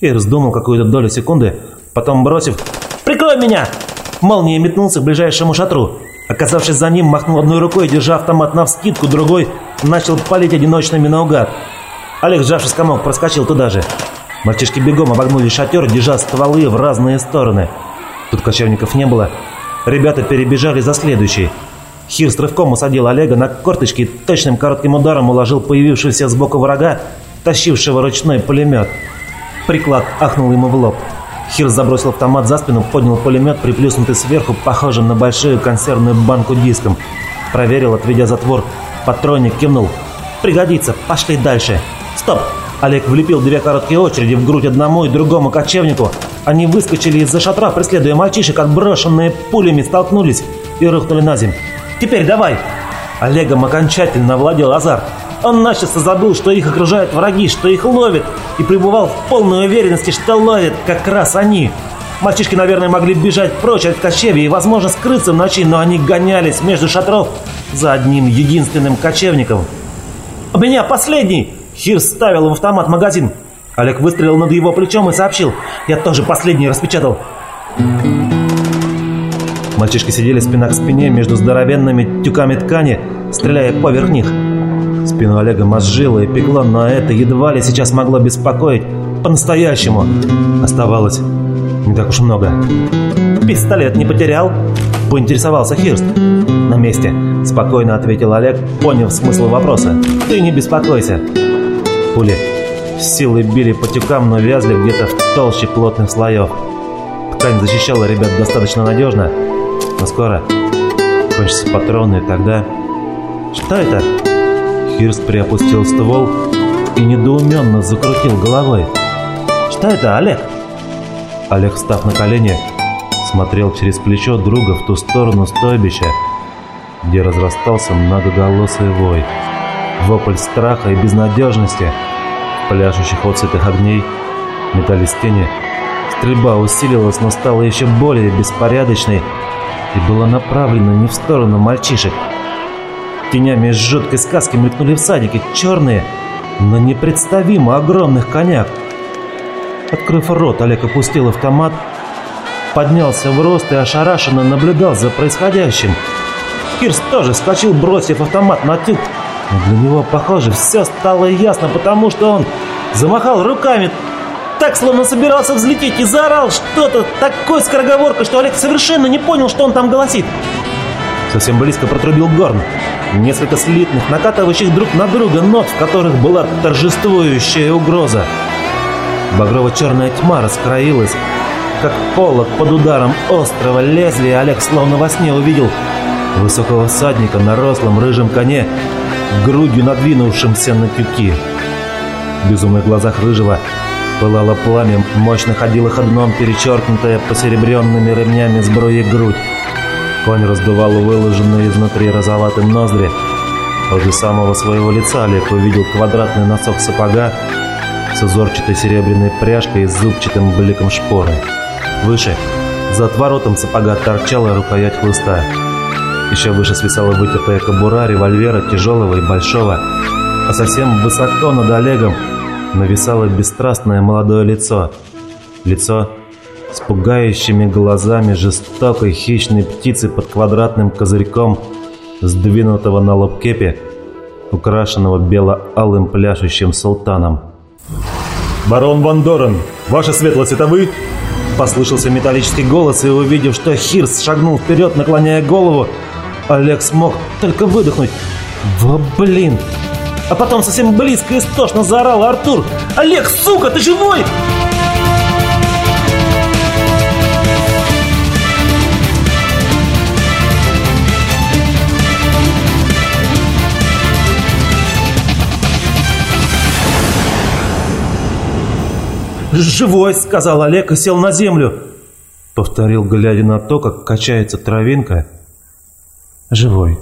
Хирс думал какую-то долю секунды, потом бросив «Прикрой меня!» Молнией метнулся к ближайшему шатру. Оказавшись за ним, махнул одной рукой, держа автомат навскидку, другой начал палить одиночными наугад. Олег, сжавшись комок, проскочил туда же. Мальчишки бегом обогнули шатер, держа стволы в разные стороны. Тут кочевников не было. Ребята перебежали за следующий. Хирст рывком усадил Олега на корточки и точным коротким ударом уложил появившегося сбоку врага, тащившего ручной пулемет. Приклад ахнул ему в лоб. Хир забросил автомат за спину, поднял пулемет, приплюснутый сверху, похожим на большую консервную банку диском. Проверил, отведя затвор. Патронник кивнул. «Пригодится, пошли дальше». «Стоп!» Олег влепил две короткие очереди в грудь одному и другому кочевнику. Они выскочили из-за шатра, преследуя мальчишек, отброшенные пулями, столкнулись и рухнули на землю. «Теперь давай!» Олегом окончательно владел азарт. Он начисто забыл, что их окружают враги, что их ловят, и пребывал в полной уверенности, что ловят как раз они. Мальчишки, наверное, могли бежать прочь от кочевья и, возможно, скрыться в ночи, но они гонялись между шатров за одним единственным кочевником. «У меня последний!» Хир ставил в автомат магазин. Олег выстрелил над его плечом и сообщил. «Я тоже последний распечатал». Мальчишки сидели спина к спине между здоровенными тюками ткани, стреляя поверх них. Спину Олега мозжило и пекло, но это едва ли сейчас могло беспокоить по-настоящему. Оставалось не так уж много. «Пистолет не потерял?» – поинтересовался Хирст. «На месте», – спокойно ответил Олег, поняв смысл вопроса. «Ты не беспокойся». Пули с силой били по тюкам, но вязли где-то в толще плотных слоев. Ткань защищала ребят достаточно надежно, но скоро кончатся патроны, и тогда... «Что это?» Хирст приопустил ствол и недоуменно закрутил головой. «Что это, Олег?» Олег, встав на колени, смотрел через плечо друга в ту сторону стойбища, где разрастался многоголосый вой. Вопль страха и безнадежности, пляшущих отцветых огней, метались тени. Стрельба усилилась, но стала еще более беспорядочной и была направлена не в сторону мальчишек, Тенями из жуткой сказки мелькнули всадники, черные, но непредставимо огромных конях. Открыв рот, Олег опустил автомат, поднялся в рост и ошарашенно наблюдал за происходящим. Кирс тоже вскочил, бросив автомат на тюк. Но для него, похоже, все стало ясно, потому что он замахал руками, так, словно собирался взлететь, и заорал что-то такой скороговоркой, что Олег совершенно не понял, что он там голосит. Совсем близко протрубил горн. Несколько слитных, накатывающих друг на друга нот, в которых была торжествующая угроза. Багрово-черная тьма раскроилась, как полок под ударом острого лезвия. Олег словно во сне увидел высокого всадника на рослом рыжем коне, грудью надвинувшимся на тюки. В безумных глазах рыжего пылало пламя, мощно ходила ходном перечеркнутая посеребренными ремнями сбруи грудь. Конь раздувал выложенные изнутри розоватым ноздри. Возле самого своего лица Олег увидел квадратный носок сапога с узорчатой серебряной пряжкой и зубчатым бликом шпоры. Выше, за отворотом сапога торчала рукоять хлыста. Еще выше свисала вытертая кобура револьвера тяжелого и большого, а совсем высоко над Олегом нависало бесстрастное молодое лицо. Лицо с пугающими глазами жестокой хищной птицы под квадратным козырьком, сдвинутого на лоб кепи, украшенного бело-алым пляшущим султаном. «Барон Ван Дорен, ваша светлость, это вы?» Послышался металлический голос, и увидев, что Хирс шагнул вперед, наклоняя голову, Олег смог только выдохнуть. «Во блин!» А потом совсем близко истошно заорал Артур. «Олег, сука, ты живой?» «Живой!» — сказал Олег и сел на землю. Повторил, глядя на то, как качается травинка. «Живой!»